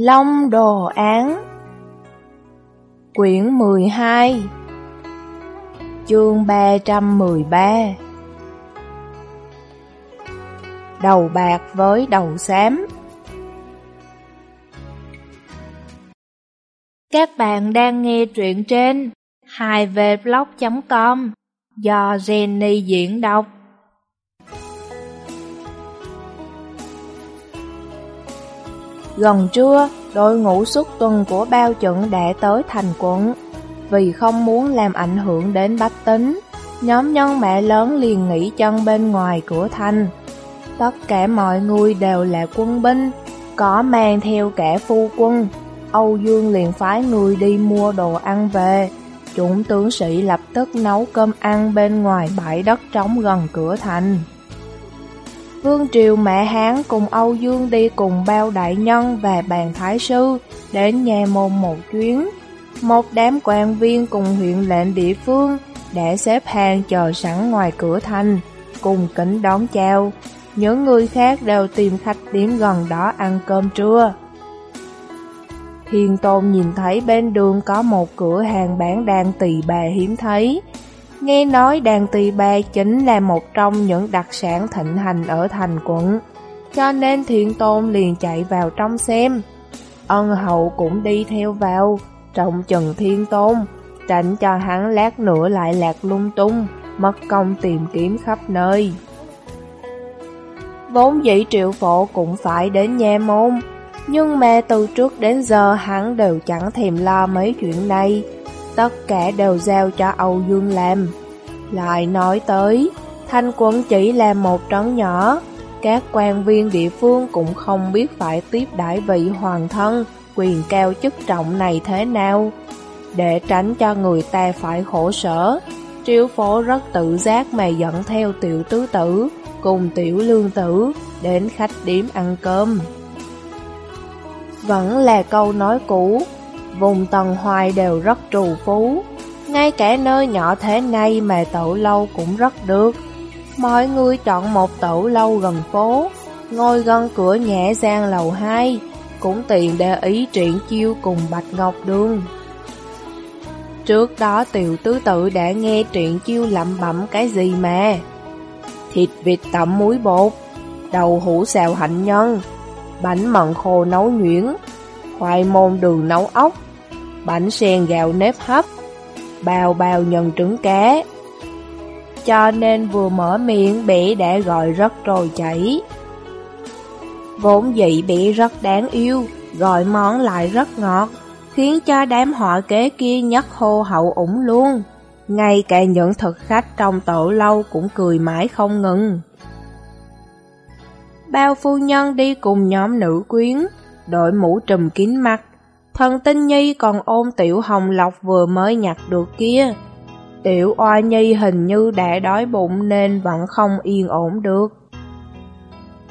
Long Đồ Án, Quyển 12 Chương 313 Đầu bạc với đầu xám. Các bạn đang nghe truyện trên 2vblog.com do Jenny diễn đọc. Gần trưa, đội ngũ xuất tuần của bao trận đã tới thành quận. Vì không muốn làm ảnh hưởng đến bách tính, nhóm nhân mẹ lớn liền nghỉ chân bên ngoài cửa thành. Tất cả mọi người đều là quân binh, có mang theo cả phu quân. Âu Dương liền phái người đi mua đồ ăn về. Chúng tướng sĩ lập tức nấu cơm ăn bên ngoài bãi đất trống gần cửa thành. Vương Triều Mẹ Hán cùng Âu Dương đi cùng bao đại nhân và bàn thái sư đến nhà môn một chuyến. Một đám quan viên cùng huyện lệnh địa phương đã xếp hàng chờ sẵn ngoài cửa thành, cùng kính đón chào. Những người khác đều tìm khách điểm gần đó ăn cơm trưa. Thiên Tôn nhìn thấy bên đường có một cửa hàng bán đàn tỳ bà hiếm thấy, Nghe nói đàn tỳ bà chính là một trong những đặc sản thịnh hành ở thành quận, cho nên thiện tôn liền chạy vào trong xem. Ân hậu cũng đi theo vào, trọng trần thiên tôn, tránh cho hắn lát nữa lại lạc lung tung, mất công tìm kiếm khắp nơi. Vốn dĩ triệu phổ cũng phải đến nha môn, nhưng mà từ trước đến giờ hắn đều chẳng thèm lo mấy chuyện này tất cả đều giao cho Âu Dương làm. Lại nói tới, Thanh quân chỉ là một trấn nhỏ, các quan viên địa phương cũng không biết phải tiếp đãi vị hoàng thân, quyền cao chức trọng này thế nào. Để tránh cho người ta phải khổ sở, triều phố rất tự giác mà dẫn theo tiểu tứ tử, cùng tiểu lương tử, đến khách điếm ăn cơm. Vẫn là câu nói cũ, vùng tầng hoài đều rất trù phú, ngay cả nơi nhỏ thế này mà tậu lâu cũng rất được. Mọi người chọn một tậu lâu gần phố, ngồi gần cửa nhẹ sang lầu 2, cũng tiện để ý triển chiêu cùng Bạch Ngọc Đường. Trước đó tiểu tứ tự đã nghe truyện chiêu lẩm bẩm cái gì mà Thịt vịt tẩm muối bột Đầu hũ xào hạnh nhân Bánh mận khô nấu nhuyễn Khoai môn đường nấu ốc Bánh sen gạo nếp hấp, Bao bao nhân trứng cá Cho nên vừa mở miệng, bỉ đã gọi rất trồi chảy. Vốn dĩ bỉ rất đáng yêu, Gọi món lại rất ngọt, Khiến cho đám họ kế kia nhất hô hậu ủng luôn. Ngay cả những thực khách trong tổ lâu cũng cười mãi không ngừng. Bao phu nhân đi cùng nhóm nữ quyến, Đội mũ trùm kín mặt Thần tinh nhi còn ôm tiểu hồng lộc vừa mới nhặt được kia. Tiểu oa nhi hình như đã đói bụng nên vẫn không yên ổn được.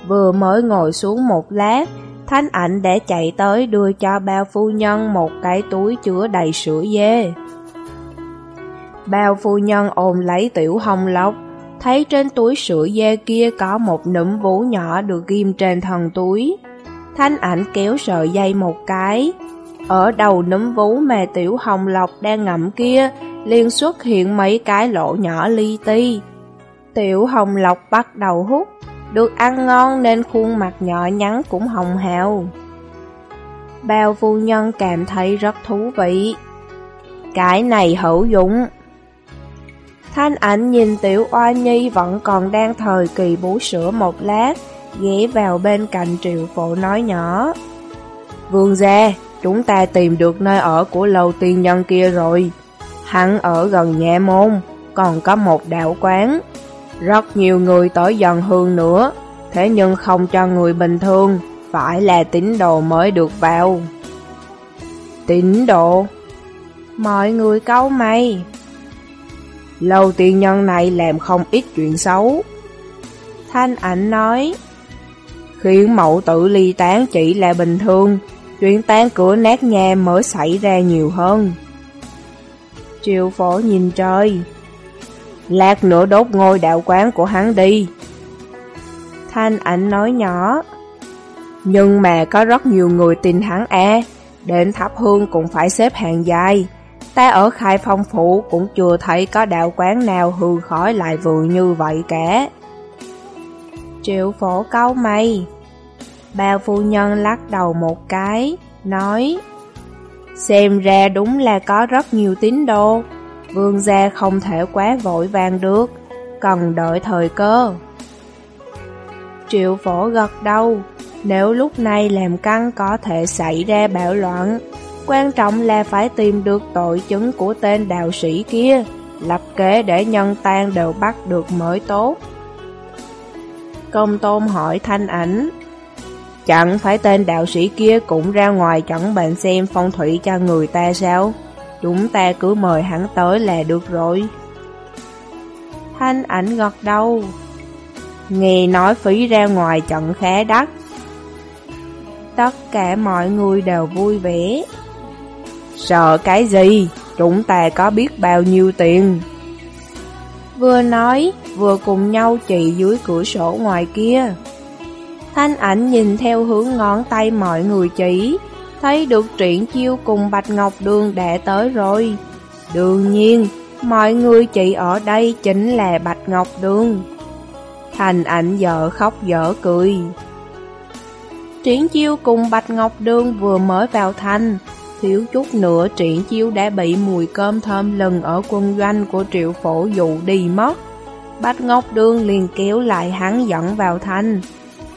Vừa mới ngồi xuống một lát, Thanh ảnh đã chạy tới đưa cho bao phu nhân một cái túi chứa đầy sữa dê. Bao phu nhân ôm lấy tiểu hồng lộc, thấy trên túi sữa dê kia có một nụm vũ nhỏ được ghim trên thần túi. Thanh ảnh kéo sợi dây một cái, ở đầu nấm vú mà tiểu hồng lộc đang ngậm kia, liền xuất hiện mấy cái lỗ nhỏ li ti. Tiểu hồng lộc bắt đầu hút, được ăn ngon nên khuôn mặt nhỏ nhắn cũng hồng hào. Bao phu nhân cảm thấy rất thú vị. Cái này hữu dụng. Thanh ảnh nhìn tiểu oa nhi vẫn còn đang thời kỳ bú sữa một lát, ghé vào bên cạnh triệu phụ nói nhỏ. Vương gia, Chúng ta tìm được nơi ở của lâu tiên nhân kia rồi. Hắn ở gần nhà môn, còn có một đạo quán. Rất nhiều người tới dần hương nữa, thế nhưng không cho người bình thường, phải là tín đồ mới được vào. Tín đồ? Mọi người câu mày. Lâu tiên nhân này làm không ít chuyện xấu. Thanh ảnh nói, khiến mẫu tử ly tán chỉ là bình thường, Chuyện tan cửa nát nhà mới xảy ra nhiều hơn. Triệu phổ nhìn trời. Lát nữa đốt ngôi đạo quán của hắn đi. Thanh ảnh nói nhỏ. Nhưng mà có rất nhiều người tin hắn e, đến thắp hương cũng phải xếp hàng dài. Ta ở khai phong phủ cũng chưa thấy có đạo quán nào hư khói lại vừa như vậy cả. Triệu phổ câu mày. Bao phu nhân lắc đầu một cái, nói Xem ra đúng là có rất nhiều tín đồ, vương gia không thể quá vội vàng được, cần đợi thời cơ. Triệu phổ gật đầu, nếu lúc này làm căng có thể xảy ra bạo loạn, quan trọng là phải tìm được tội chứng của tên đạo sĩ kia, lập kế để nhân tan đều bắt được mới tốt. Công tôn hỏi thanh ảnh, chẳng phải tên đạo sĩ kia cũng ra ngoài chẩn bệnh xem phong thủy cho người ta sao? Chúng ta cứ mời hắn tới là được rồi. Thanh ảnh gật đầu, nghe nói phí ra ngoài trận khá đắt. Tất cả mọi người đều vui vẻ. Sợ cái gì? Chúng ta có biết bao nhiêu tiền? Vừa nói, vừa cùng nhau chỉ dưới cửa sổ ngoài kia. Thanh ảnh nhìn theo hướng ngón tay mọi người chỉ, thấy được triển chiêu cùng Bạch Ngọc Đường đã tới rồi. Đương nhiên, mọi người chỉ ở đây chính là Bạch Ngọc Đường. Thành ảnh vợ khóc dở cười. Triển chiêu cùng Bạch Ngọc Đường vừa mới vào thành, thiếu chút nữa triển chiêu đã bị mùi cơm thơm lần ở quân doanh của triệu phổ dụ đi mất. Bạch Ngọc Đường liền kéo lại hắn dẫn vào thành.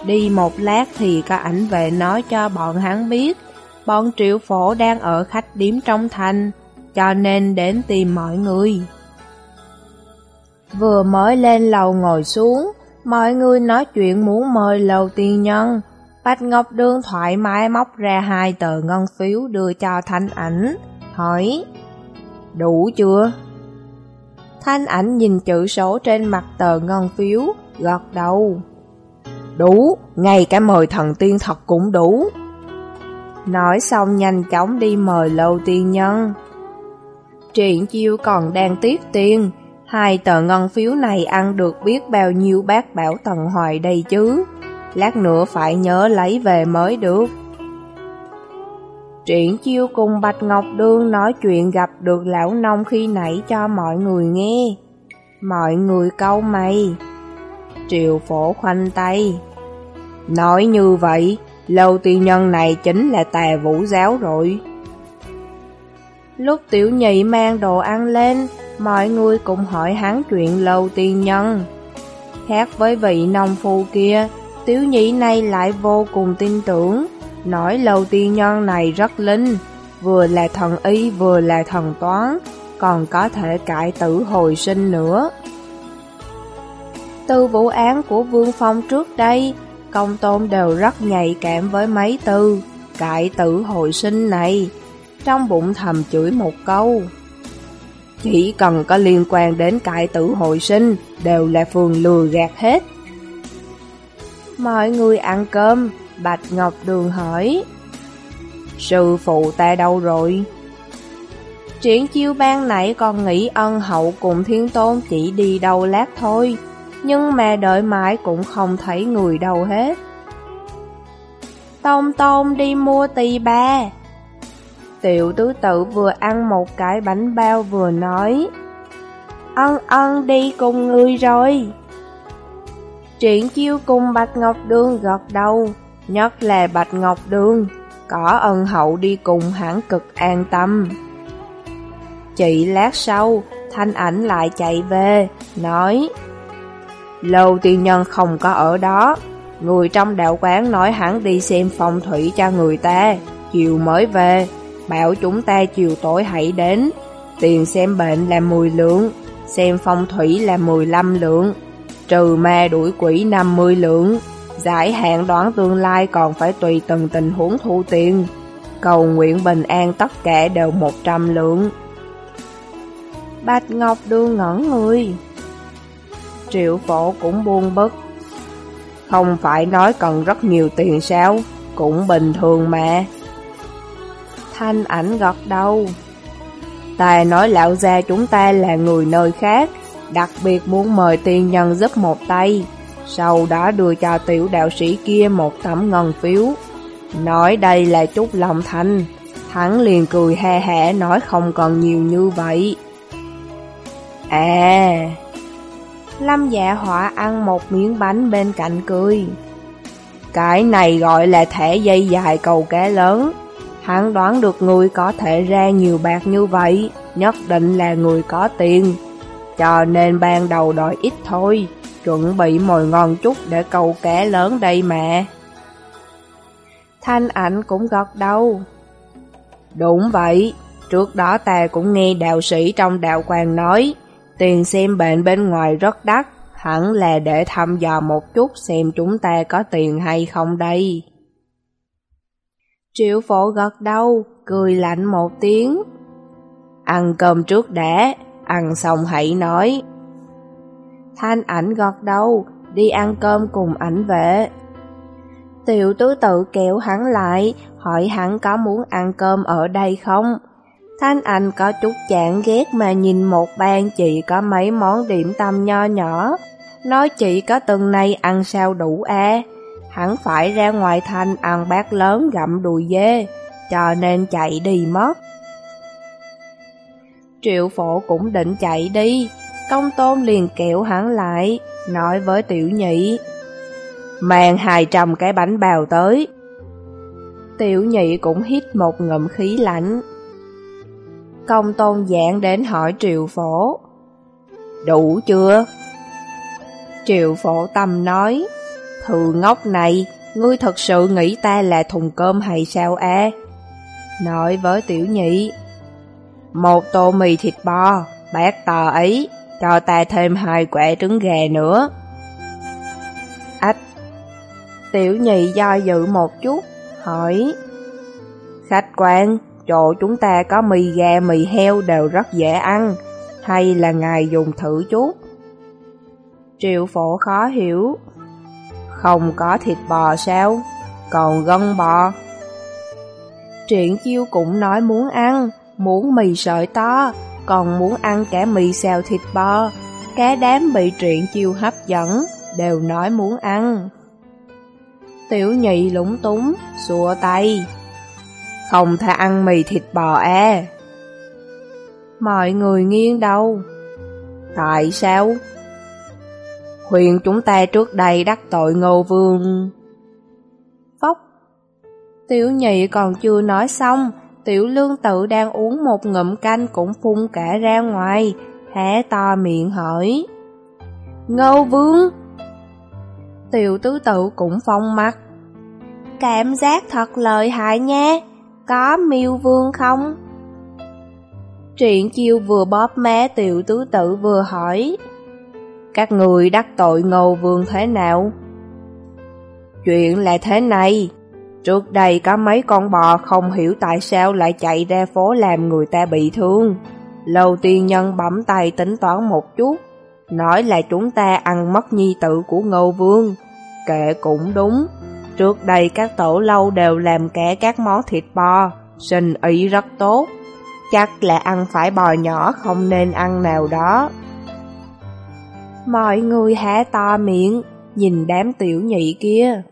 Đi một lát thì có ảnh về nói cho bọn hắn biết, bọn triệu phổ đang ở khách điếm trong thành, cho nên đến tìm mọi người. Vừa mới lên lầu ngồi xuống, mọi người nói chuyện muốn mời lầu tiên nhân. Bạch Ngọc đương thoải mái móc ra hai tờ ngân phiếu đưa cho Thanh ảnh, hỏi Đủ chưa? Thanh ảnh nhìn chữ số trên mặt tờ ngân phiếu, gật đầu. Đủ, ngay cả mời thần tiên thật cũng đủ. Nói xong nhanh chóng đi mời lâu tiên nhân. Triển chiêu còn đang tiếc tiền, hai tờ ngân phiếu này ăn được biết bao nhiêu bác bảo tần hoài đây chứ. Lát nữa phải nhớ lấy về mới được. Triển chiêu cùng Bạch Ngọc Đương nói chuyện gặp được lão nông khi nãy cho mọi người nghe. Mọi người câu mày. Triều phổ khoanh tay. Nói như vậy, lâu tiên nhân này chính là tà vũ giáo rồi. Lúc tiểu nhị mang đồ ăn lên, mọi người cùng hỏi hắn chuyện lâu tiên nhân. Khác với vị nông phu kia, tiểu nhị này lại vô cùng tin tưởng, nói lâu tiên nhân này rất linh, vừa là thần y vừa là thần toán, còn có thể cải tử hồi sinh nữa. Từ vụ án của Vương Phong trước đây, công tôn đều rất nhạy cảm với mấy từ cải tử hồi sinh này, trong bụng thầm chửi một câu. Chỉ cần có liên quan đến cải tử hồi sinh, đều là phường lừa gạt hết. Mọi người ăn cơm, Bạch Ngọc Đường hỏi. Sư phụ ta đâu rồi? Triển chiêu ban nãy còn nghĩ ân hậu cùng thiên tôn chỉ đi đâu lát thôi, nhưng mà đợi mãi cũng không thấy người đâu hết. tông tông đi mua tì ba. Tiểu tứ tự vừa ăn một cái bánh bao vừa nói, Ân ân đi cùng người rồi. Triển chiêu cùng Bạch Ngọc Đường gật đầu, nhất là Bạch Ngọc Đường, có ân hậu đi cùng hẳn cực an tâm. Chị lát sau, thanh ảnh lại chạy về, nói Lâu tiên nhân không có ở đó. Người trong đạo quán nói hắn đi xem phong thủy cho người ta. Chiều mới về, Bảo chúng ta chiều tối hãy đến. Tiền xem bệnh là 10 lượng, Xem phong thủy là 15 lượng. Trừ ma đuổi quỷ 50 lượng. Giải hạn đoán tương lai còn phải tùy từng tình huống thu tiền. Cầu nguyện bình an tất cả đều 100 lượng. Bạch Ngọc đưa ngẩn người. Triệu phổ cũng buông bức Không phải nói cần rất nhiều tiền sao Cũng bình thường mà. Thanh ảnh gật đầu. Tài nói lão gia chúng ta là người nơi khác Đặc biệt muốn mời tiên nhân giúp một tay. Sau đó đưa cho tiểu đạo sĩ kia một tấm ngân phiếu. Nói đây là chút lòng thanh, hắn liền cười he hẻ nói không còn nhiều như vậy. À, Lâm dạ họa ăn một miếng bánh bên cạnh cười. Cái này gọi là thẻ dây dài cầu cá lớn. Hắn đoán được người có thể ra nhiều bạc như vậy, nhất định là người có tiền. Cho nên ban đầu đòi ít thôi, chuẩn bị mồi ngon chút để câu cá lớn đây mà. Thanh ảnh cũng gật đầu. Đúng vậy, trước đó ta cũng nghe đạo sĩ trong đạo quan nói, tiền xem bệnh bên ngoài rất đắt, hẳn là để thăm dò một chút xem chúng ta có tiền hay không đây. Triệu phổ gật đầu, cười lạnh một tiếng. Ăn cơm trước đã, ăn xong hãy nói. Thanh ảnh gật đầu, đi ăn cơm cùng ảnh vệ. Tiểu tứ tự kéo hắn lại, hỏi hắn có muốn ăn cơm ở đây không? Thanh Anh có chút chán ghét mà nhìn một bàn chị có mấy món điểm tâm nho nhỏ, nói chị có từng nay ăn sao đủ à. Hắn phải ra ngoài thành ăn bát lớn gặm đùi dê, cho nên chạy đi mất. Triệu phổ cũng định chạy đi, công tôn liền kẹo hắn lại, nói với tiểu nhị. Mang hai trăm cái bánh bào tới. Tiểu nhị cũng hít một ngụm khí lạnh. Công tôn dạng đến hỏi triệu phổ. Đủ chưa? Triệu phổ tâm nói, Thừ ngốc này, ngươi thật sự nghĩ ta là thùng cơm hay sao a? Nói với tiểu nhị, một tô mì thịt bò, bát tò ấy, cho ta thêm hai quả trứng gà nữa. Ách, tiểu nhị do dự một chút, hỏi, khách quan, chỗ chúng ta có mì gà, mì heo đều rất dễ ăn, hay là ngài dùng thử chút? Triệu phổ khó hiểu. Không có thịt bò sao? Còn gân bò? Triển chiêu cũng nói muốn ăn, muốn mì sợi to, còn muốn ăn cả mì xào thịt bò. Cá đám bị triển chiêu hấp dẫn, đều nói muốn ăn. Tiểu nhị lúng túng, xua tay. Không thể ăn mì thịt bò à. Mọi người nghiêng đâu. Tại sao? Huyền chúng ta trước đây đắc tội ngô vương. Phóc Tiểu nhị còn chưa nói xong, tiểu lương tự đang uống một ngụm canh cũng phun cả ra ngoài, hé to miệng hỏi. Ngô vương! Tiểu tứ tự cũng phong mắt. Cảm giác thật lợi hại nha, có miêu vương không? Truyện chiêu vừa bóp má tiểu tứ tử vừa hỏi. Các người đắc tội ngô vương thế nào? Chuyện là thế này, trước đây có mấy con bò không hiểu tại sao lại chạy ra phố làm người ta bị thương. Lâu tiên nhân bấm tay tính toán một chút, nói là chúng ta ăn mất nhi tử của ngô vương. Kệ cũng đúng, trước đây các tổ lâu đều làm cả các món thịt bò, sinh ý rất tốt. Chắc là ăn phải bò nhỏ không nên ăn nào đó. Mọi người há to miệng, nhìn đám tiểu nhị kia.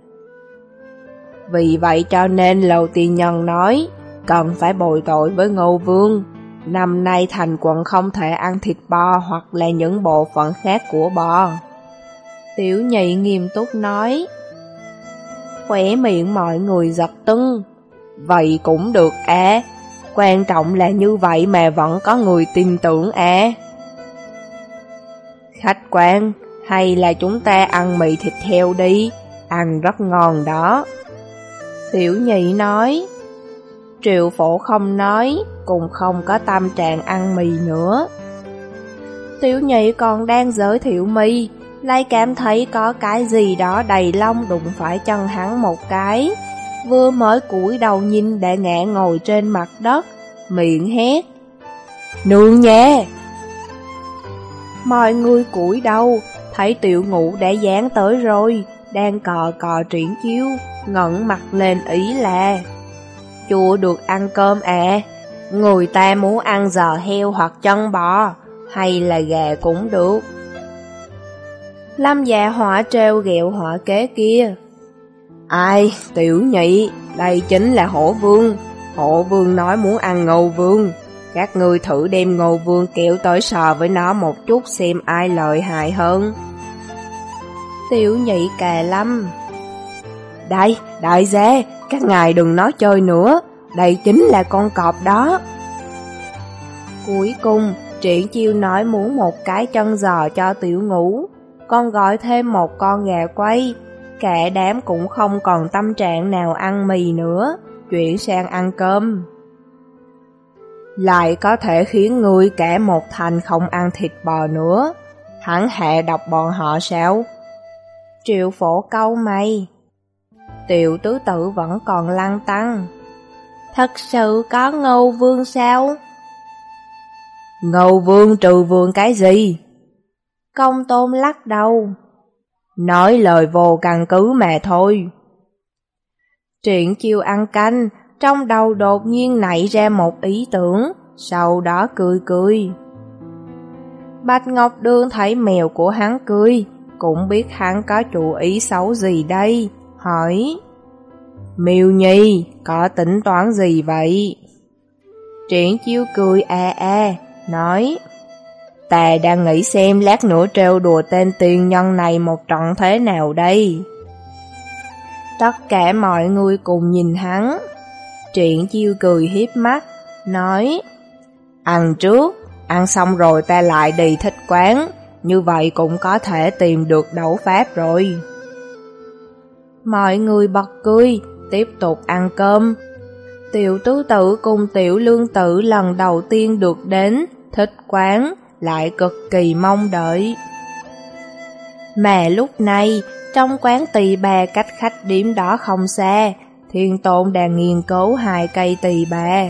Vì vậy cho nên Lầu Tiên Nhân nói, cần phải bồi tội với Ngô Vương. Năm nay thành quận không thể ăn thịt bò hoặc là những bộ phận khác của bò. Tiểu nhị nghiêm túc nói, khỏe miệng mọi người giật tưng. Vậy cũng được à, quan trọng là như vậy mà vẫn có người tin tưởng à. Khách quan, hay là chúng ta ăn mì thịt heo đi, ăn rất ngon đó. Tiểu nhị nói, triệu phổ không nói, cùng không có tâm trạng ăn mì nữa. Tiểu nhị còn đang giới thiệu mì, lại cảm thấy có cái gì đó đầy lông đụng phải chân hắn một cái. Vừa mới cúi đầu nhìn đã ngã ngồi trên mặt đất, miệng hét. Nương nha! Mọi người cúi đầu, thấy tiểu ngũ đã dán tới rồi, đang cò cò triển chiếu, ngẩn mặt lên ý là Chùa được ăn cơm à, người ta muốn ăn giò heo hoặc chân bò, hay là gà cũng được. Lâm dạ họa treo ghẹo họa kế kia. Ai, tiểu nhị, đây chính là hổ vương. Hổ vương nói muốn ăn ngô vương. Các ngươi thử đem ngô vương kéo tới sò với nó một chút xem ai lợi hại hơn. Tiểu nhị cà lâm Đây, đại gia, các ngài đừng nói chơi nữa, đây chính là con cọp đó. Cuối cùng, triển chiêu nói muốn một cái chân giò cho tiểu ngủ, con gọi thêm một con gà quay, cả đám cũng không còn tâm trạng nào ăn mì nữa, chuyển sang ăn cơm. Lại có thể khiến người cả một thành không ăn thịt bò nữa, hắn hạ độc bọn họ sao? Triệu phổ câu mày. Tiểu tứ tử vẫn còn lăng tăng. Thật sự có ngâu vương sao? Ngâu vương trừ vương cái gì? Công tôn lắc đầu. Nói lời vô căn cứ mà thôi. Triển chiêu ăn canh, trong đầu đột nhiên nảy ra một ý tưởng, sau đó cười cười. Bạch Ngọc đương thấy mèo của hắn cười, cũng biết hắn có chủ ý xấu gì đây, hỏi. Miêu Nhi, có tính toán gì vậy? Triển chiêu cười e a, nói. Ta đang nghĩ xem lát nữa trêu đùa tên tiên nhân này một trận thế nào đây. Tất cả mọi người cùng nhìn hắn. Triển chiêu cười hiếp mắt, nói Ăn trước, ăn xong rồi ta lại đi thích quán, như vậy cũng có thể tìm được đấu pháp rồi. Mọi người bật cười, tiếp tục ăn cơm. Tiểu tứ tử cùng tiểu lương tử lần đầu tiên được đến, thích quán, lại cực kỳ mong đợi. Mà lúc này, trong quán tỳ bà cách khách điểm đó không xa, thiên tôn đang nghiên cứu hai cây tỳ bà.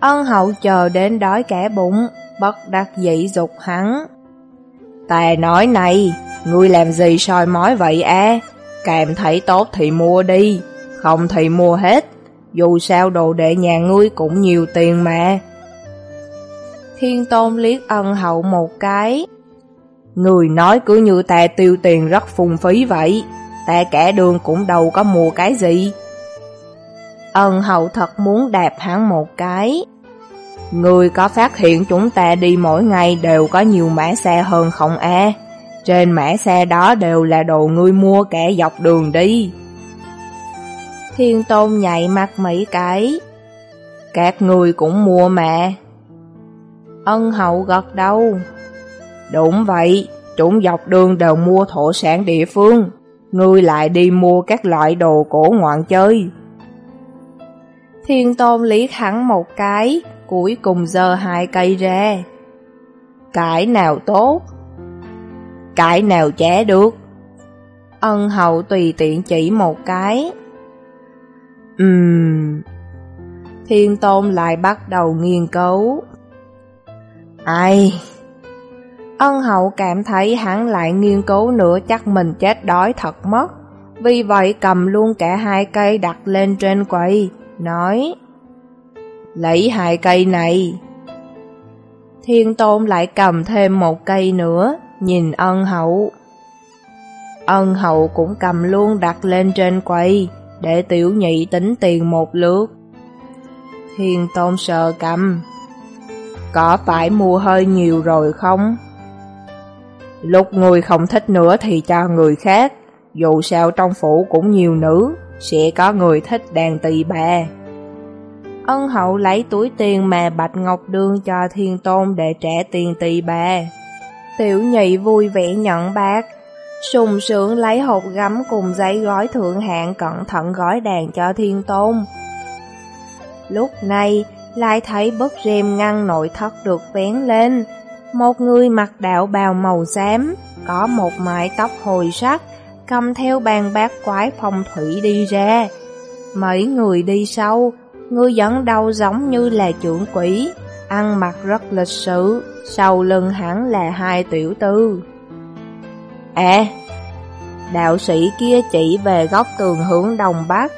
Ân hậu chờ đến đói cả bụng, bất đắc dĩ dục hắn. Tà nói này, ngươi làm gì soi mói vậy à? Cảm thấy tốt thì mua đi, không thì mua hết. Dù sao đồ đệ nhà ngươi cũng nhiều tiền mà. Thiên Tôn liếc ân hậu một cái. Người nói cứ như ta tiêu tiền rất phung phí vậy, ta cả đường cũng đâu có mua cái gì. Ân hậu thật muốn đạp hắn một cái. Người có phát hiện chúng ta đi mỗi ngày đều có nhiều mã xe hơn không a? Trên mã xe đó đều là đồ ngươi mua kẻ dọc đường đi. Thiên Tôn nhạy mặt mấy cái. Các người cũng mua mà. Ân hậu gật đầu. Đúng vậy, chúng dọc đường đều mua thổ sản địa phương. Ngươi lại đi mua các loại đồ cổ ngoạn chơi. Thiên Tôn liếc hắn một cái, cuối cùng giơ hai cây ra. Cái nào tốt? Cái nào trẻ được? Ân hậu tùy tiện chỉ một cái. Ừm... Thiên Tôn lại bắt đầu nghiên cứu. Ai? Ân hậu cảm thấy hắn lại nghiên cứu nữa chắc mình chết đói thật mất. Vì vậy cầm luôn cả hai cây đặt lên trên quầy, nói Lấy hai cây này. Thiên tôn lại cầm thêm một cây nữa, nhìn ân hậu. Ân hậu cũng cầm luôn đặt lên trên quầy, để tiểu nhị tính tiền một lượt. Thiên tôn sợ cầm. Có phải mua hơi nhiều rồi không? Lúc người không thích nữa thì cho người khác, dù sao trong phủ cũng nhiều nữ, sẽ có người thích đàn tỳ bà. Ân hậu lấy túi tiền mà Bạch Ngọc đương cho thiên tôn để trả tiền tỳ bà. Tiểu nhị vui vẻ nhận bạc, sùng sướng lấy hộp gấm cùng giấy gói thượng hạng cẩn thận gói đàn cho thiên tôn. Lúc này, lại thấy bức rèm ngăn nội thất được vén lên. Một người mặc đạo bào màu xám, có một mái tóc hồi sắc, cầm theo bàn bát quái phong thủy đi ra. Mấy người đi sau, người dẫn đầu giống như là trưởng quỷ, ăn mặc rất lịch sự, sau lưng hẳn là hai tiểu tư. À, đạo sĩ kia chỉ về góc tường hướng đông bắc.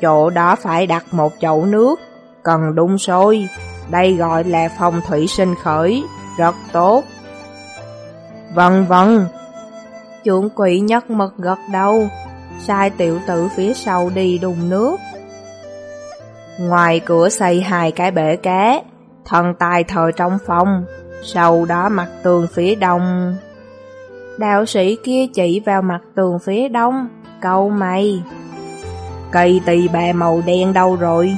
Chỗ đó phải đặt một chậu nước, cần đun sôi, đây gọi là phòng thủy sinh khởi, rất tốt. Vâng vâng. Trưởng quỷ nhất mật gật đầu, sai tiểu tử phía sau đi đùng nước. Ngoài cửa xây hai cái bể cá, thần tài thờ trong phòng, sau đó mặt tường phía đông. Đạo sĩ kia chỉ vào mặt tường phía đông, câu mày. Cây tỳ bà màu đen đâu rồi?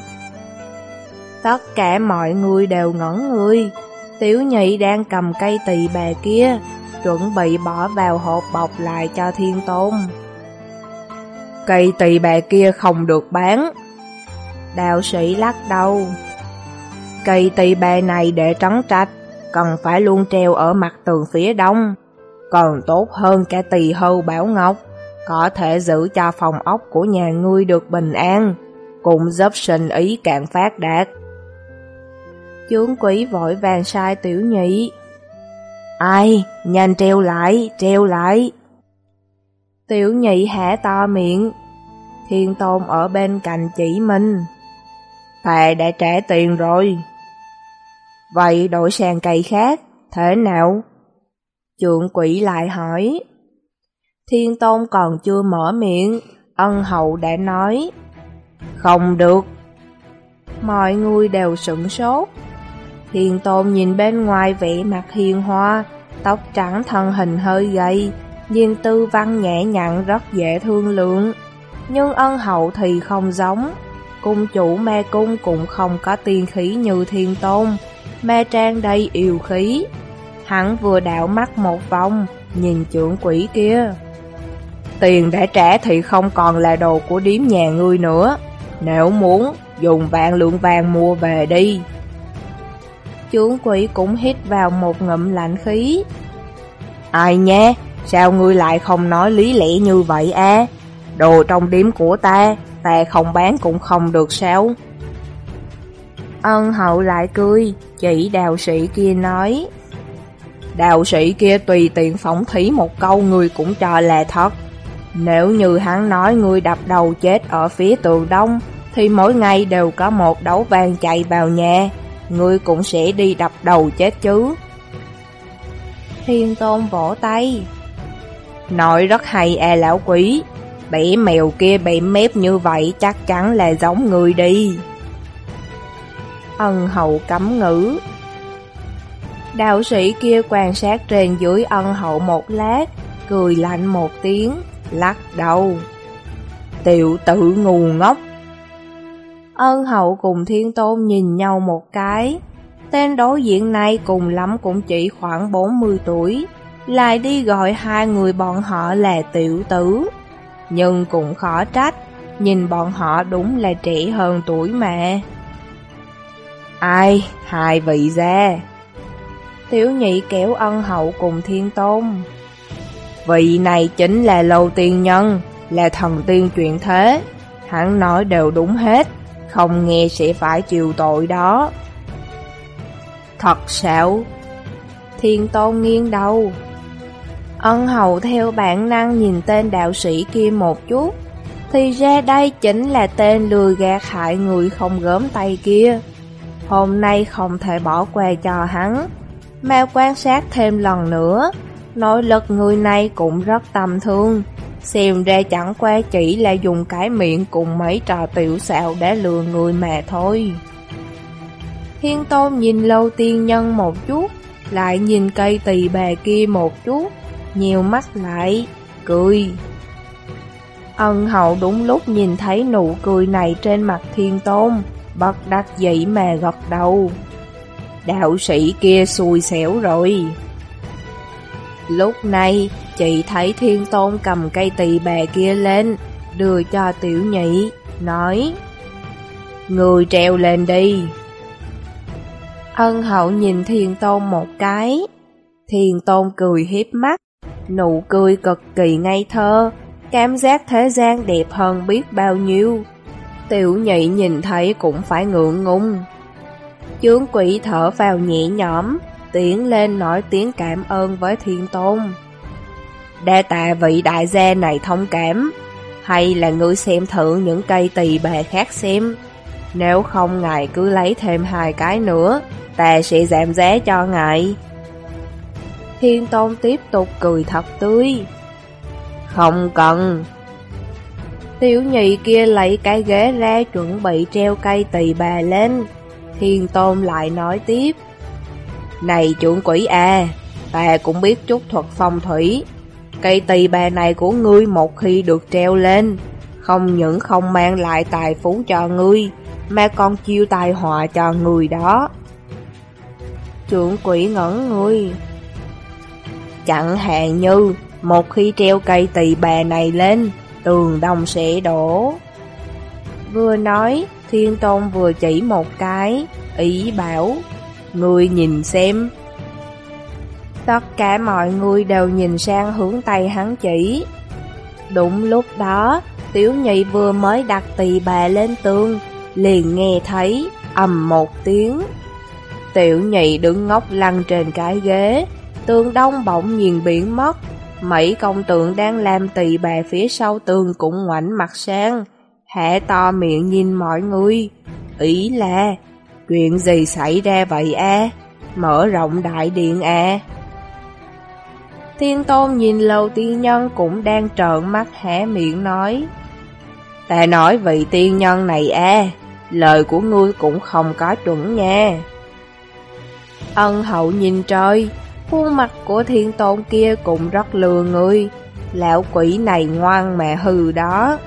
Tất cả mọi người đều ngẩn người. Tiểu nhị đang cầm cây tỳ bà kia, chuẩn bị bỏ vào hộp bọc lại cho thiên tôn. Cây tỳ bà kia không được bán. Đạo sĩ lắc đầu. Cây tỳ bà này để trắng trạch, cần phải luôn treo ở mặt tường phía đông, còn tốt hơn cả tỳ hâu bảo ngọc, có thể giữ cho phòng ốc của nhà ngươi được bình an, cũng giúp sinh ý càng phát đạt. Chướng quỷ vội vàng sai tiểu nhị. Ai, nhanh treo lại, treo lại. Tiểu nhị hả to miệng, thiên tôn ở bên cạnh chỉ minh. Thầy đã trả tiền rồi. Vậy đổi sang cây khác, thế nào? Trượng quỷ lại hỏi. Thiên tôn còn chưa mở miệng, ân hậu đã nói. Không được. Mọi người đều sửng sốt. Thiên tôn nhìn bên ngoài vẻ mặt hiền hoa, tóc trắng thân hình hơi gầy, nhìn tư văn nhẹ nhặn rất dễ thương lượng. Nhưng ân hậu thì không giống. Cung chủ me cung cũng không có tiên khí như thiên tôn, me trang đầy yêu khí. Hắn vừa đảo mắt một vòng, nhìn trưởng quỷ kia. Tiền đã trả thì không còn là đồ của điếm nhà ngươi nữa. Nếu muốn, dùng vạn lượng vàng mua về đi. Chướng quỷ cũng hít vào một ngụm lạnh khí. Ai nha, sao ngươi lại không nói lý lẽ như vậy a? Đồ trong điểm của ta, ta không bán cũng không được sao? Ân hậu lại cười, chỉ đạo sĩ kia nói. Đạo sĩ kia tùy tiện phóng thí một câu người cũng cho là thật. Nếu như hắn nói người đập đầu chết ở phía tường đông, thì mỗi ngày đều có một đấu vàng chạy vào nhà, ngươi cũng sẽ đi đập đầu chết chứ. Thiên tôn vỗ tay. Nói rất hay e lão quý, bể mèo kia bị mép như vậy chắc chắn là giống người đi. Ân hậu cấm ngữ Đạo sĩ kia quan sát trên dưới ân hậu một lát, cười lạnh một tiếng, lắc đầu. Tiểu tử ngu ngốc. Ân hậu cùng thiên tôn nhìn nhau một cái. Tên đối diện này cùng lắm cũng chỉ khoảng 40 tuổi, lại đi gọi hai người bọn họ là tiểu tử. Nhưng cũng khó trách, nhìn bọn họ đúng là trẻ hơn tuổi mà. Ai, hai vị ra. Tiểu nhị kéo ân hậu cùng thiên tôn. Vị này chính là lâu tiên nhân, là thần tiên chuyện thế. Hắn nói đều đúng hết, không nghe sẽ phải chịu tội đó. Thật sao? Thiên tôn nghiêng đầu. Ân hậu theo bản năng nhìn tên đạo sĩ kia một chút, thì ra đây chính là tên lừa gạt hại người không gớm tay kia. Hôm nay không thể bỏ qua cho hắn, mau quan sát thêm lần nữa, nội lực người này cũng rất tầm thương. Xem ra chẳng qua chỉ là dùng cái miệng cùng mấy trò tiểu xạo để lừa người mà thôi. Thiên Tôn nhìn lâu tiên nhân một chút, lại nhìn cây tỳ bà kia một chút, nhiều mắt lại, cười. Ân hậu đúng lúc nhìn thấy nụ cười này trên mặt Thiên Tôn, bất đắc dĩ mà gật đầu. Đạo sĩ kia xui xẻo rồi. Lúc này, chị thấy thiên tôn cầm cây tỳ bà kia lên, đưa cho tiểu nhị, nói Người treo lên đi. Ân hậu nhìn thiên tôn một cái, thiên tôn cười hiếp mắt, nụ cười cực kỳ ngây thơ, cảm giác thế gian đẹp hơn biết bao nhiêu. Tiểu nhị nhìn thấy cũng phải ngượng ngung. Chướng quỷ thở vào nhẹ nhõm, tiến lên nói tiếng cảm ơn với thiên tôn. Đa tạ vị đại gia này thông cảm, hay là ngươi xem thử những cây tỳ bà khác xem. Nếu không ngài cứ lấy thêm hai cái nữa, ta sẽ giảm giá cho ngài. Thiên Tôn tiếp tục cười thật tươi. Không cần. Tiểu nhị kia lấy cái ghế ra chuẩn bị treo cây tỳ bà lên. Thiên Tôn lại nói tiếp. Này trưởng quỷ à, ta cũng biết chút thuật phong thủy. Cây tỳ bà này của ngươi một khi được treo lên, không những không mang lại tài phú cho ngươi, mà còn chiêu tài họa cho người đó. Trưởng quỷ ngẩn người. Chẳng hạn như, một khi treo cây tỳ bà này lên, tường đồng sẽ đổ. Vừa nói, thiên tôn vừa chỉ một cái, ý bảo, người nhìn xem. Tất cả mọi người đều nhìn sang hướng tay hắn chỉ. Đúng lúc đó, tiểu nhị vừa mới đặt tỳ bà lên tường, liền nghe thấy ầm một tiếng. Tiểu nhị đứng ngốc lăn trên cái ghế, tường đông bỗng nhiên biến mất. Mấy công tượng đang làm tỳ bà phía sau tường cũng ngoảnh mặt sang, hạ to miệng nhìn mọi người. Ý là, chuyện gì xảy ra vậy a? Mở rộng đại điện à? Thiên tôn nhìn lầu tiên nhân cũng đang trợn mắt hé miệng nói. Ta nói vị tiên nhân này à lời của ngươi cũng không có chuẩn nha. Ân hậu nhìn trời, khuôn mặt của thiên tôn kia cũng rất lừa ngươi lão quỷ này ngoan mẹ hư đó.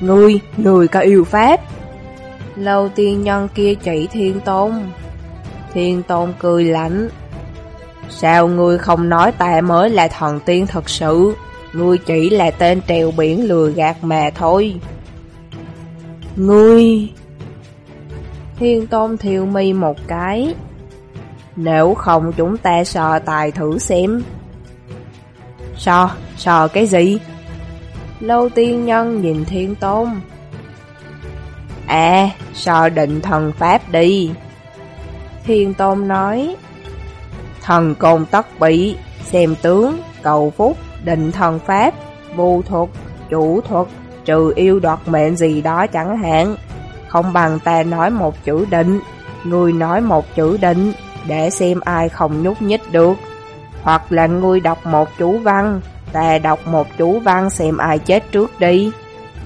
Ngươi, người có yêu pháp. Lâu tiên nhân kia chỉ thiên tôn. Thiên tôn cười lạnh. Sao ngươi không nói ta mới là thần tiên thật sự, ngươi chỉ là tên trèo biển lừa gạt mà thôi. Ngươi... Thiên tôn thiêu mi một cái. Nếu không chúng ta sò tài thử xem. Sò, sò cái gì? Lâu tiên nhân nhìn thiên tôn. À, sò định thần pháp đi. Thiên tôn nói. Thần côn tất bị, xem tướng, cầu phúc, định thần pháp, vô thuật, chủ thuật, trừ yêu đoạt mệnh gì đó chẳng hạn. Không bằng ta nói một chữ định, người nói một chữ định, để xem ai không nhúc nhích được. Hoặc là ngươi đọc một chú văn, ta đọc một chú văn xem ai chết trước đi.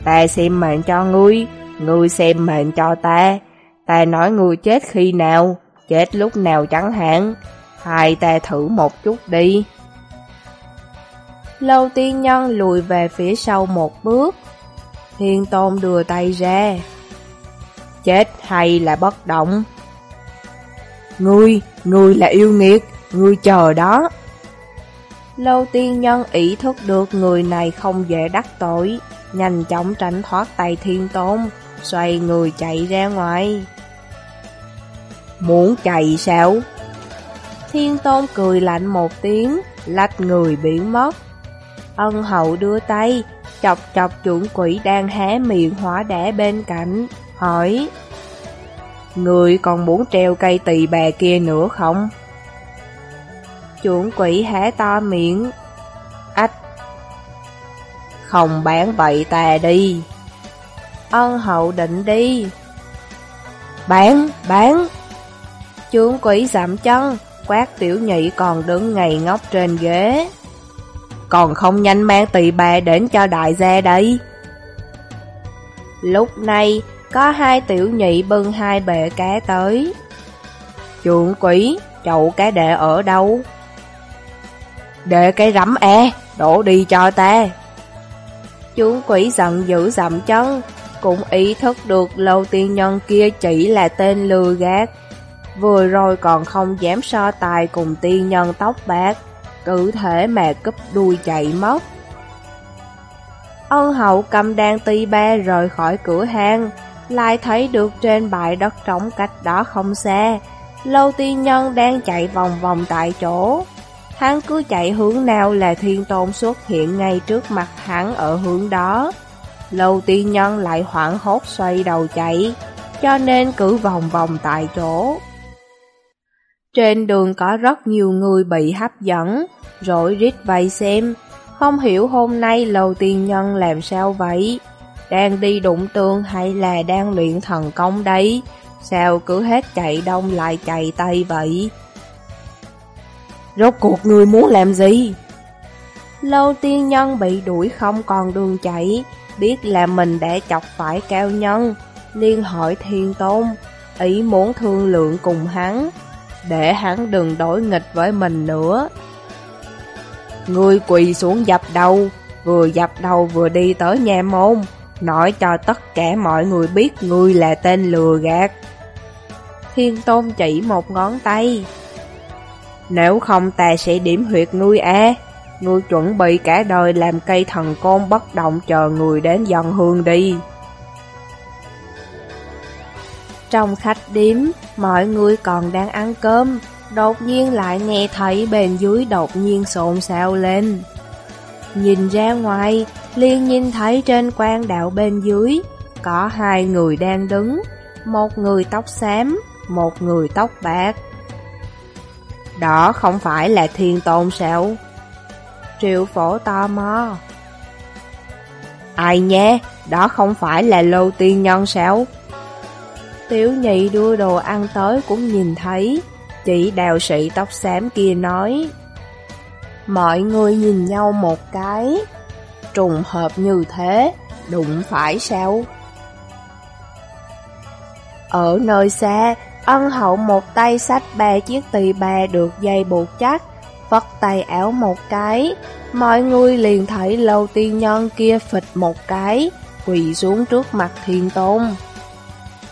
Ta xem mệnh cho ngươi, ngươi xem mệnh cho ta. Ta nói ngươi chết khi nào, chết lúc nào chẳng hạn. Hai ta thử một chút đi. Lâu tiên nhân lùi về phía sau một bước. Thiên tôn đưa tay ra. Chết hay là bất động? Ngươi, ngươi là yêu nghiệt, ngươi chờ đó. Lâu tiên nhân ý thức được người này không dễ đắc tội, nhanh chóng tránh thoát tay thiên tôn, xoay người chạy ra ngoài. Muốn chạy sao? Thiên tôn cười lạnh một tiếng, lách người biến mất. Ân hậu đưa tay, chọc chọc chuẩn quỷ đang hé miệng hóa đẻ bên cạnh, hỏi Người còn muốn treo cây tỳ bà kia nữa không? Chuẩn quỷ hé to miệng Ách Không bán vậy ta đi Ân hậu định đi Bán, bán Chuẩn quỷ giảm chân Quát tiểu nhị còn đứng ngay ngốc trên ghế Còn không nhanh mang tỳ bà đến cho đại gia đây Lúc này có hai tiểu nhị bưng hai bệ cá tới. Chuộng quỷ, chậu cá đệ ở đâu? Đệ cái rắm e, đổ đi cho ta. Chuộng quỷ giận dữ dậm chân, cũng ý thức được lâu tiên nhân kia chỉ là tên lừa gạt. Vừa rồi còn không dám so tài cùng tiên nhân tóc bạc, cứ thể mà cúp đuôi chạy mất. Ân hậu cầm đan ti ba rời khỏi cửa hàng, lại thấy được trên bãi đất trống cách đó không xa, lâu tiên nhân đang chạy vòng vòng tại chỗ. Hắn cứ chạy hướng nào là thiên tôn xuất hiện ngay trước mặt hắn ở hướng đó. Lâu tiên nhân lại hoảng hốt xoay đầu chạy, cho nên cứ vòng vòng tại chỗ. Trên đường có rất nhiều người bị hấp dẫn, rồi rít vây xem, không hiểu hôm nay lâu tiên nhân làm sao vậy. Đang đi đụng tường hay là đang luyện thần công đấy? Sao cứ hết chạy đông lại chạy tây vậy? rốt cuộc người muốn làm gì? Lâu tiên nhân bị đuổi không còn đường chạy, biết là mình đã chọc phải cao nhân, liên hỏi thiên tôn, ý muốn thương lượng cùng hắn, để hắn đừng đổi nghịch với mình nữa. Ngươi quỳ xuống dập đầu, vừa dập đầu vừa đi tới nhà môn, nói cho tất cả mọi người biết ngươi là tên lừa gạt. Thiên Tôn chỉ một ngón tay. Nếu không ta sẽ điểm huyệt ngươi à, ngươi chuẩn bị cả đời làm cây thần côn bất động chờ người đến dọn hương đi. Trong khách điếm, mọi người còn đang ăn cơm, đột nhiên lại nghe thấy bên dưới đột nhiên xôn xao lên. Nhìn ra ngoài, liền nhìn thấy trên quan đạo bên dưới, có hai người đang đứng, một người tóc xám, một người tóc bạc. Đó không phải là thiên tôn sao? Triệu phổ tò mò. Ai nhé, đó không phải là lô tiên nhân sao? Tiểu nhị đưa đồ ăn tới cũng nhìn thấy, chỉ đào sĩ tóc xám kia nói. Mọi người nhìn nhau một cái, trùng hợp như thế, đụng phải sao? Ở nơi xa, ân hậu một tay sách ba chiếc tỳ bà được dây buộc chắc, vất tay áo một cái, mọi người liền thấy lâu tiên nhân kia phịch một cái, quỳ xuống trước mặt thiên tôn.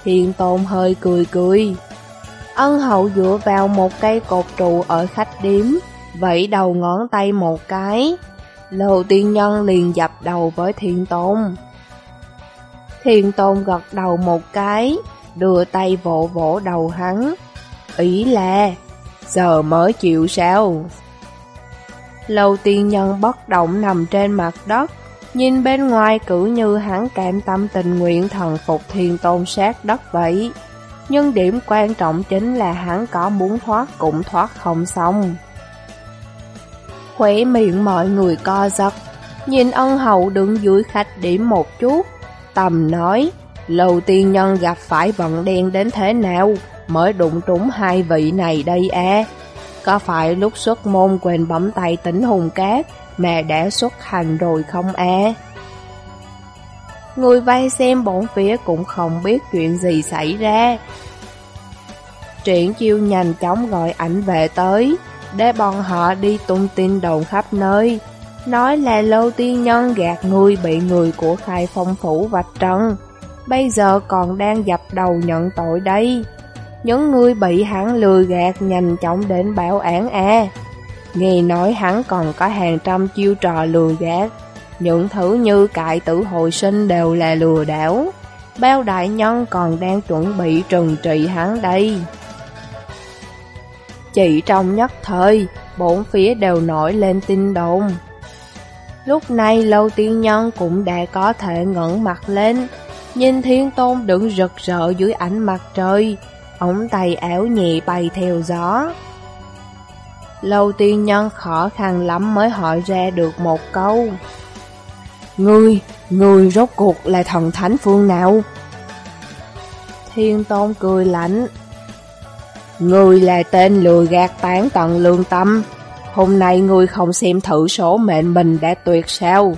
Thiên tôn hơi cười cười. Ân hậu dựa vào một cây cột trụ ở khách điếm, vẫy đầu ngón tay một cái. Lô tiên nhân liền dập đầu với thiên tôn. Thiên tôn gật đầu một cái, đưa tay vỗ vỗ đầu hắn. Ý là, giờ mới chịu sao? lâu tiên nhân bất động nằm trên mặt đất, nhìn bên ngoài cử như hắn cam tâm tình nguyện thần phục thiên tôn sát đất vậy. Nhưng điểm quan trọng chính là hắn có muốn thoát cũng thoát không xong. Khỏe miệng mọi người co giật, nhìn ân hậu đứng dưới khách điểm một chút. Tầm nói, lầu tiên nhân gặp phải vận đen đến thế nào mới đụng trúng hai vị này đây à? Có phải lúc xuất môn quên bấm tay tính hùng cát mẹ đã xuất hành rồi không à? Người vay xem bốn phía cũng không biết chuyện gì xảy ra. Triển chiêu nhanh chóng gọi ảnh về tới, để bọn họ đi tung tin đồn khắp nơi. Nói là lâu tiên nhân gạt người bị người của khai phong phủ vạch trần, bây giờ còn đang dập đầu nhận tội đây. Những người bị hắn lừa gạt nhanh chóng đến bảo án A. Nghe nói hắn còn có hàng trăm chiêu trò lừa gạt, những thứ như cại tử hồi sinh đều là lừa đảo. Bao đại nhân còn đang chuẩn bị trừng trị hắn đây. Chỉ trong nhất thời, bốn phía đều nổi lên tin đồn. Lúc này lâu tiên nhân cũng đã có thể ngẩng mặt lên, nhìn thiên tôn đứng rực rỡ dưới ánh mặt trời, ống tay áo nhẹ bay theo gió. Lâu tiên nhân khó khăn lắm mới hỏi ra được một câu. Ngươi, ngươi rốt cuộc là thần thánh phương nào? Thiên tôn cười lạnh, Người là tên lừa gạt tán tận lương tâm Hôm nay người không xem thử số mệnh mình đã tuyệt sao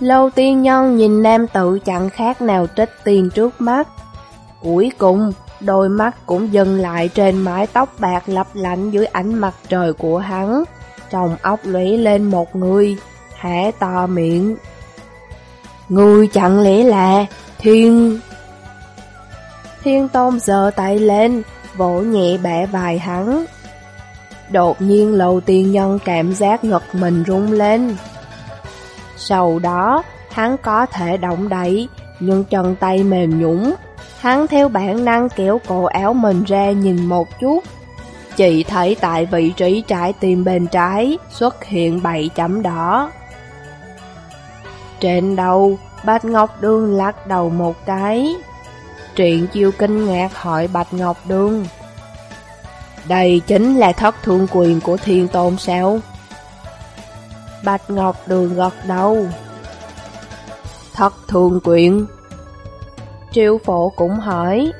Lâu tiên nhân nhìn nam tự chẳng khác nào trích tiền trước mắt Cuối cùng, đôi mắt cũng dừng lại trên mái tóc bạc lấp lạnh dưới ánh mặt trời của hắn Trong óc lũy lên một người, hẻ to miệng Người chẳng lẽ là thiên... Thiên Tôn giơ tay lên, vỗ nhẹ bẻ vài hắn. Đột nhiên lầu tiên nhân cảm giác ngực mình rung lên. Sau đó, hắn có thể động đẩy, nhưng chân tay mềm nhũng. Hắn theo bản năng kéo cổ áo mình ra nhìn một chút. Chỉ thấy tại vị trí trái tim bên trái xuất hiện bảy chấm đỏ. Trên đầu, Bạch Ngọc Đương lắc đầu một cái. Truyện chiêu kinh ngạc hỏi Bạch Ngọc đương Đây chính là thất thương quyền của thiên tôn sao? Bạch Ngọc Đường gật đầu Thất thương quyền Triệu phổ cũng hỏi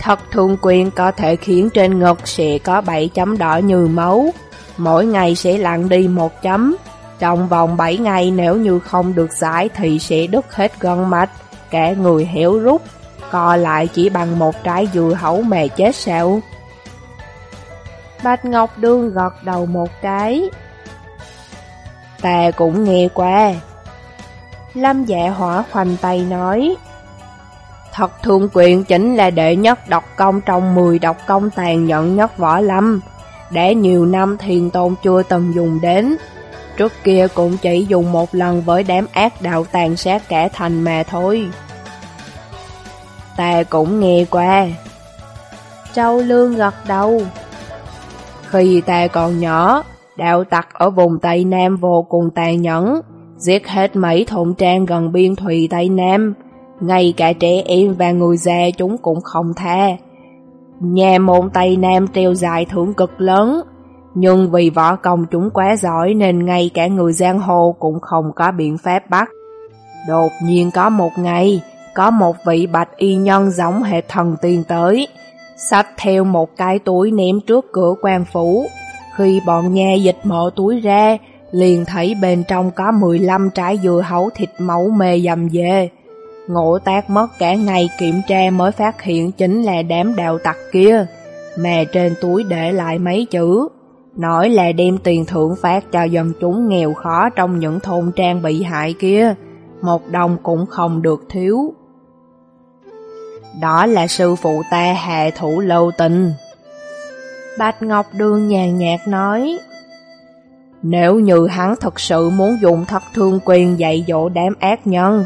Thật thương quyền có thể khiến trên ngực sẽ có 7 chấm đỏ như máu, mỗi ngày sẽ lặn đi một chấm. Trong vòng 7 ngày nếu như không được giải thì sẽ đứt hết gân mạch, cả người héo rút, co lại chỉ bằng một trái dừa hấu mè chết sao. Bạch Ngọc Đương gật đầu một cái. Ta cũng nghe qua. Lâm dạ hỏa khoanh tay nói. Thật thương quyền chính là đệ nhất độc công trong 10 độc công tàn nhẫn nhất võ lâm. Đã nhiều năm thiền tôn chưa từng dùng đến. Trước kia cũng chỉ dùng một lần với đám ác đạo tàn sát cả thành mà thôi. Ta cũng nghe qua. Châu Lương gật đầu. Khi ta còn nhỏ, đạo tặc ở vùng Tây Nam vô cùng tàn nhẫn, giết hết mấy thôn trang gần biên thùy Tây Nam, ngay cả trẻ em và người già chúng cũng không tha. Nhà môn Tây Nam treo dài thưởng cực lớn, nhưng vì võ công chúng quá giỏi nên ngay cả người giang hồ cũng không có biện pháp bắt. Đột nhiên có một ngày, có một vị bạch y nhân giống hệ thần tiên tới, xách theo một cái túi ném trước cửa quan phủ. Khi bọn nha dịch mở túi ra, liền thấy bên trong có 15 trái dưa hấu thịt máu mê dầm dê. Ngộ tác mất cả ngày kiểm tra mới phát hiện chính là đám đạo tặc kia, mà trên túi để lại mấy chữ. Nói là đem tiền thưởng phát cho dân chúng nghèo khó trong những thôn trang bị hại kia, một đồng cũng không được thiếu. Đó là sư phụ ta hạ thủ lâu tình. Bạch Ngọc Đường nhàn nhạt nói, Nếu như hắn thật sự muốn dùng thất thương quyền dạy dỗ đám ác nhân,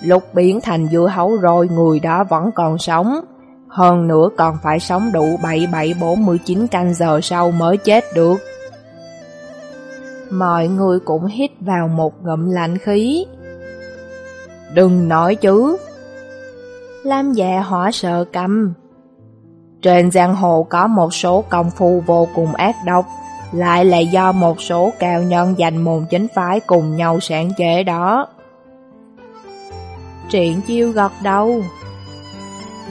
lúc biến thành dưa hấu rồi người đó vẫn còn sống, hơn nữa còn phải sống đủ 7749 canh giờ sau mới chết được. Mọi người cũng hít vào một ngụm lạnh khí. Đừng nói chứ, Lam dạ hỏa sợ cầm. Trên giang hồ có một số công phu vô cùng ác độc, lại là do một số cao nhân dành môn chính phái cùng nhau sản chế đó. Triển chiêu gật đầu.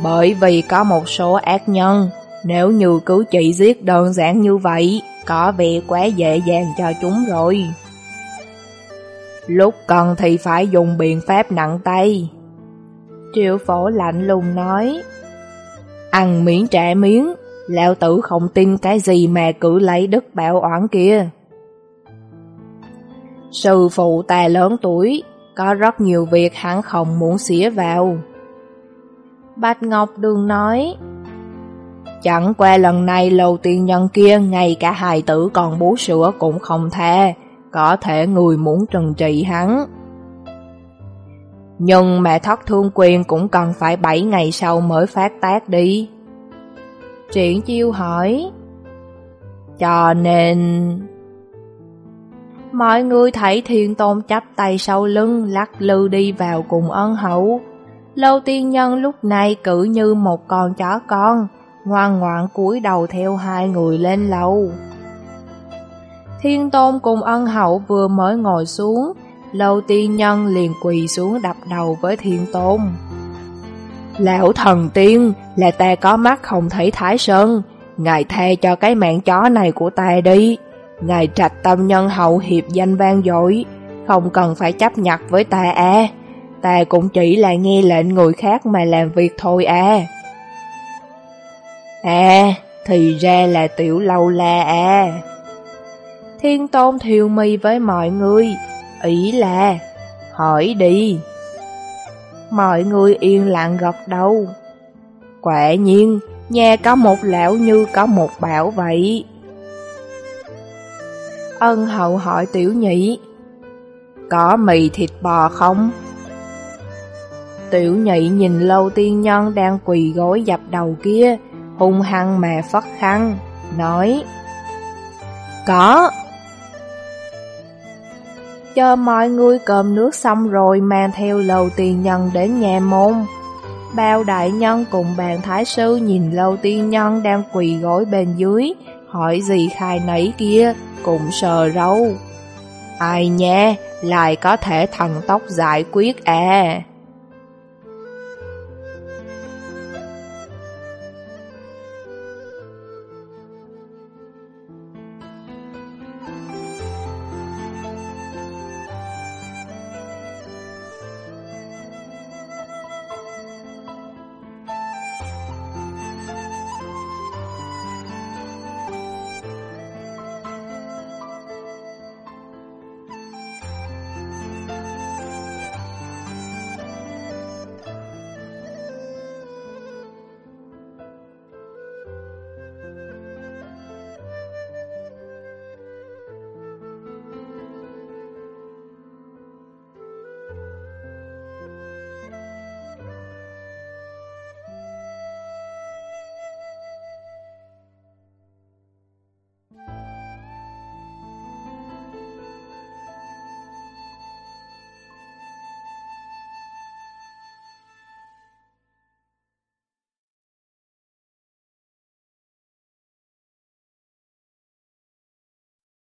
Bởi vì có một số ác nhân, nếu như cứ chỉ giết đơn giản như vậy, có vẻ quá dễ dàng cho chúng rồi. Lúc cần thì phải dùng biện pháp nặng tay. Triệu phổ lạnh lùng nói Ăn miếng trả miếng Lão tử không tin cái gì mà cứ lấy đức bảo oán kia Sư phụ ta lớn tuổi có rất nhiều việc hắn không muốn xía vào Bạch Ngọc Đường nói, Chẳng qua lần này lầu tiên nhân kia Ngay cả hài tử còn bú sữa cũng không tha, Có thể người muốn trừng trị hắn nhưng mẹ thất thương quyền cũng cần phải 7 ngày sau mới phát tác đi. Triển chiêu hỏi. Cho nên... Mọi người thấy thiên tôn chắp tay sau lưng lắc lư đi vào cùng ân hậu. Lâu tiên nhân lúc này cử như một con chó con, ngoan ngoãn cúi đầu theo hai người lên lầu. Thiên tôn cùng ân hậu vừa mới ngồi xuống, Lâu tiên nhân liền quỳ xuống đập đầu với thiên tôn. Lão thần tiên, là ta có mắt không thấy Thái Sơn, Ngài thề cho cái mạng chó này của ta đi. Ngài trạch tâm nhân hậu hiệp danh vang dội, không cần phải chấp nhặt với ta à. Ta cũng chỉ là nghe lệnh người khác mà làm việc thôi à. À, thì ra là tiểu lâu la à. Thiên tôn thiêu mi với mọi người, Ý là, hỏi đi. Mọi người yên lặng gật đầu. Quả nhiên, nhà có một lão như có một bảo vậy. Ân hậu hỏi tiểu nhị, có mì thịt bò không? Tiểu nhị nhìn lâu tiên nhân đang quỳ gối dập đầu kia, hung hăng mà phất khăn, nói Có! cho mọi người cơm nước xong rồi mang theo lâu tiên nhân đến nhà môn. Bao đại nhân cùng bàn thái sư nhìn lâu tiên nhân đang quỳ gối bên dưới, hỏi gì khai nấy kia, cũng sờ râu. Ai nha, lại có thể thần tốc giải quyết à.